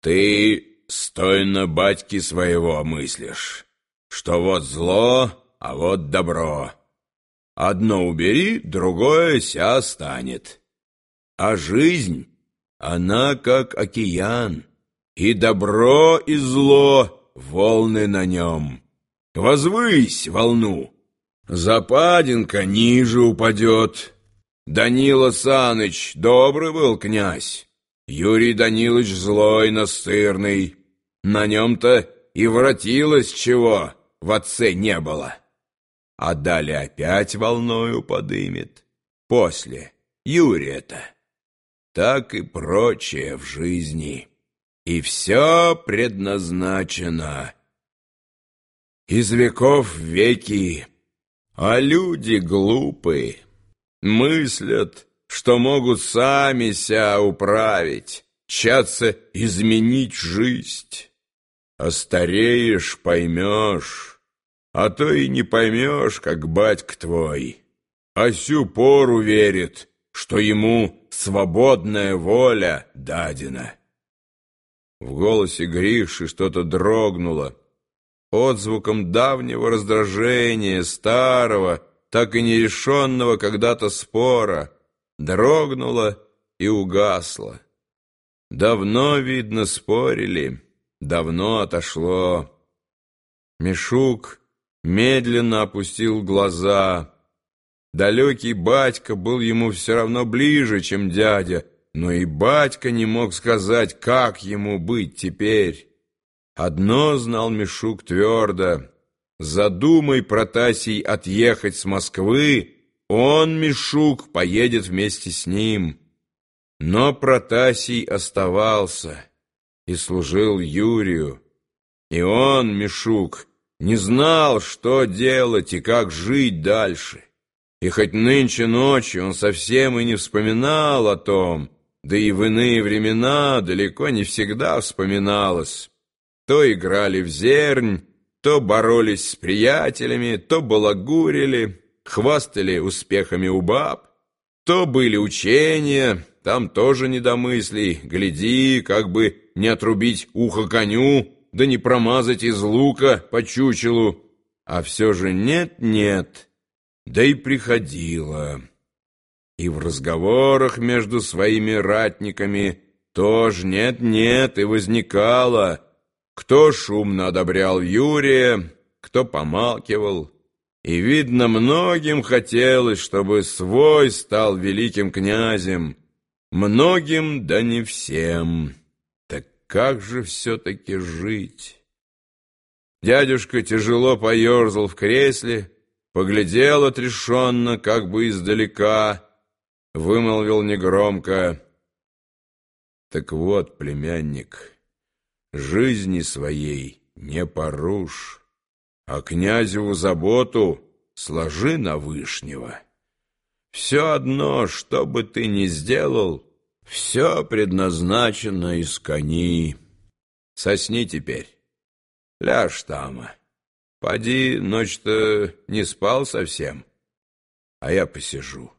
Ты стойно батьки своего мыслишь, что вот зло, а вот добро. Одно убери, другое ся станет. А жизнь, она как океан, и добро, и зло, волны на нем. Возвысь волну, западинка ниже упадет. Данила Саныч добрый был князь, Юрий Данилович злой, настырный. На нем-то и воротилось чего в отце не было. А далее опять волною подымет. После Юрия-то. Так и прочее в жизни. И все предназначено. Из веков в веки, а люди глупые, мыслят, что могут сами ся управить, чаться изменить жизнь. А стареешь, поймешь, а то и не поймешь, как батька твой. А сю пору верит, что ему свободная воля дадена. В голосе Гриши что-то дрогнуло, отзвуком давнего раздражения, старого, так и нерешенного когда-то спора — дрогнула и угасла. Давно, видно, спорили, давно отошло. Мишук медленно опустил глаза. Далекий батька был ему все равно ближе, чем дядя, но и батька не мог сказать, как ему быть теперь. Одно знал Мишук твердо. Задумай, Протасий, отъехать с Москвы, он, Мишук, поедет вместе с ним. Но Протасий оставался и служил Юрию. И он, Мишук, не знал, что делать и как жить дальше. И хоть нынче ночью он совсем и не вспоминал о том, да и в иные времена далеко не всегда вспоминалось. То играли в зернь, то боролись с приятелями, то балагурили, хвастали успехами у баб, то были учения, там тоже недомыслий, гляди, как бы не отрубить ухо коню, да не промазать из лука по чучелу, а все же нет-нет, да и приходило. И в разговорах между своими ратниками тоже нет-нет и возникало, кто шумно одобрял Юрия, кто помалкивал, и, видно, многим хотелось, чтобы свой стал великим князем. Многим, да не всем. Так как же все-таки жить? Дядюшка тяжело поерзал в кресле, поглядел отрешенно, как бы издалека, вымолвил негромко. Так вот, племянник, жизни своей не порушь а князеву заботу сложи на вышнего. Все одно, что бы ты ни сделал, все предназначено из кони. Сосни теперь, ляжь там. Поди, ночь-то не спал совсем, а я посижу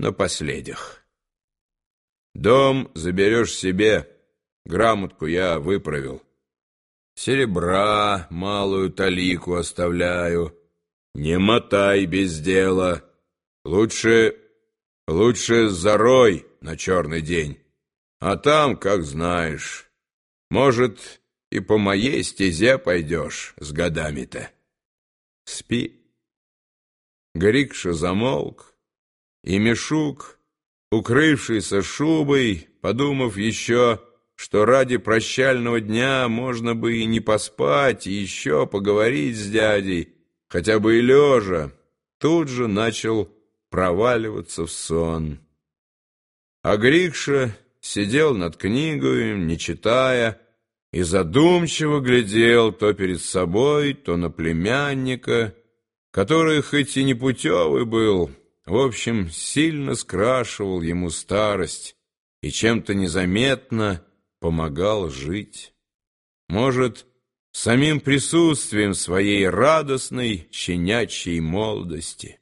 на последях. Дом заберешь себе, грамотку я выправил. Серебра малую талику оставляю. Не мотай без дела. Лучше, лучше зарой на черный день. А там, как знаешь, может, и по моей стезе пойдешь с годами-то. Спи. Грикша замолк, и Мишук, укрывшийся шубой, подумав еще что ради прощального дня можно бы и не поспать, и еще поговорить с дядей, хотя бы и лежа, тут же начал проваливаться в сон. А Грикша сидел над книгой, не читая, и задумчиво глядел то перед собой, то на племянника, который хоть и не путевый был, в общем, сильно скрашивал ему старость и чем-то незаметно помогал жить. Может, самим присутствием своей радостной щенячьей молодости.